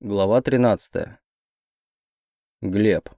Глава 13. Глеб.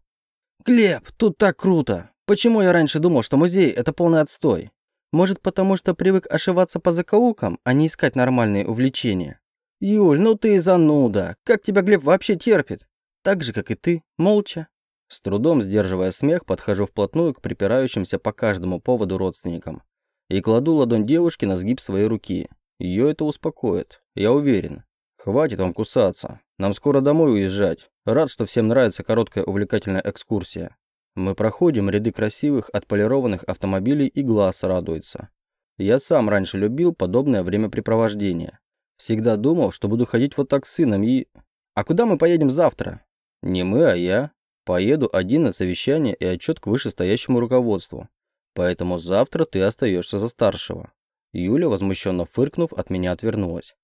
«Глеб, тут так круто! Почему я раньше думал, что музей – это полный отстой? Может, потому что привык ошиваться по закоулкам, а не искать нормальные увлечения? Юль, ну ты зануда! Как тебя Глеб вообще терпит? Так же, как и ты, молча». С трудом сдерживая смех, подхожу вплотную к припирающимся по каждому поводу родственникам и кладу ладонь девушки на сгиб своей руки. Ее это успокоит, я уверен. Хватит вам кусаться. Нам скоро домой уезжать. Рад, что всем нравится короткая увлекательная экскурсия. Мы проходим ряды красивых, отполированных автомобилей и глаз радуется. Я сам раньше любил подобное времяпрепровождение. Всегда думал, что буду ходить вот так с сыном и... А куда мы поедем завтра? Не мы, а я. Поеду один на совещание и отчет к вышестоящему руководству. Поэтому завтра ты остаешься за старшего. Юля, возмущенно фыркнув, от меня отвернулась.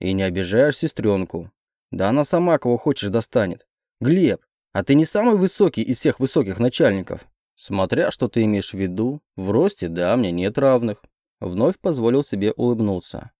И не обижаешь сестренку. Да она сама кого хочешь достанет. Глеб, а ты не самый высокий из всех высоких начальников? Смотря что ты имеешь в виду, в росте, да, мне нет равных. Вновь позволил себе улыбнуться.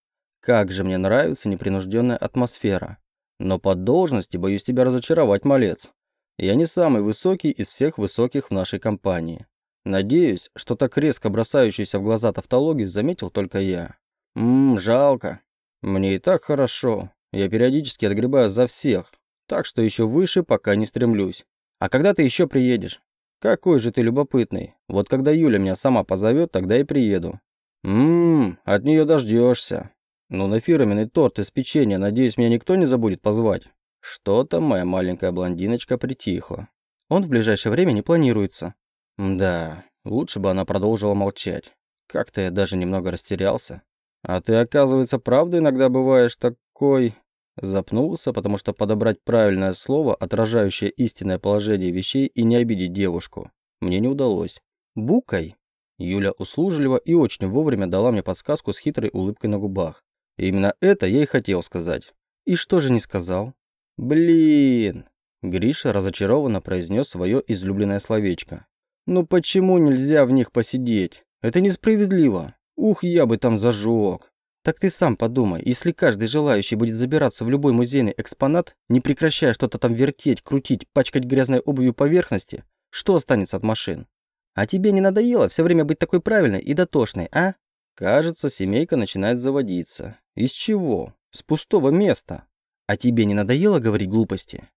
Как же мне нравится непринужденная атмосфера. Но по должности боюсь тебя разочаровать, малец. Я не самый высокий из всех высоких в нашей компании. Надеюсь, что так резко бросающуюся в глаза тавтологию заметил только я. Ммм, жалко. Мне и так хорошо. Я периодически отгребаю за всех, так что еще выше пока не стремлюсь. А когда ты еще приедешь? Какой же ты любопытный. Вот когда Юля меня сама позовет, тогда и приеду. Ммм, от нее дождешься. Ну, на фирменный торт из печенья, надеюсь, меня никто не забудет позвать. Что-то моя маленькая блондиночка притихла. Он в ближайшее время не планируется. Да, лучше бы она продолжила молчать. Как-то я даже немного растерялся. «А ты, оказывается, правда иногда бываешь такой...» Запнулся, потому что подобрать правильное слово, отражающее истинное положение вещей и не обидеть девушку, мне не удалось. «Букой?» Юля услужливо и очень вовремя дала мне подсказку с хитрой улыбкой на губах. И именно это я и хотел сказать. «И что же не сказал?» «Блин!» Гриша разочарованно произнес свое излюбленное словечко. «Ну почему нельзя в них посидеть? Это несправедливо. Ух, я бы там зажег. Так ты сам подумай, если каждый желающий будет забираться в любой музейный экспонат, не прекращая что-то там вертеть, крутить, пачкать грязной обувью поверхности, что останется от машин? А тебе не надоело все время быть такой правильной и дотошной, а? Кажется, семейка начинает заводиться. Из чего? С пустого места. А тебе не надоело говорить глупости?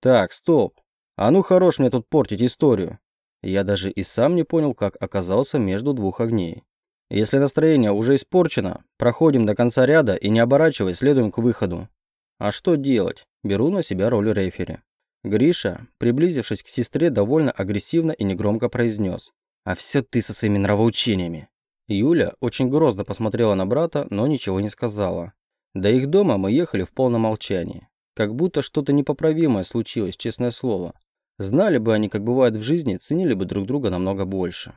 Так, стоп. А ну хорош мне тут портить историю. Я даже и сам не понял, как оказался между двух огней. Если настроение уже испорчено, проходим до конца ряда и не оборачиваясь, следуем к выходу. А что делать? Беру на себя роль рефери. Гриша, приблизившись к сестре, довольно агрессивно и негромко произнес. «А все ты со своими нравоучениями». Юля очень грозно посмотрела на брата, но ничего не сказала. До их дома мы ехали в полном молчании. Как будто что-то непоправимое случилось, честное слово. Знали бы они, как бывает в жизни, ценили бы друг друга намного больше.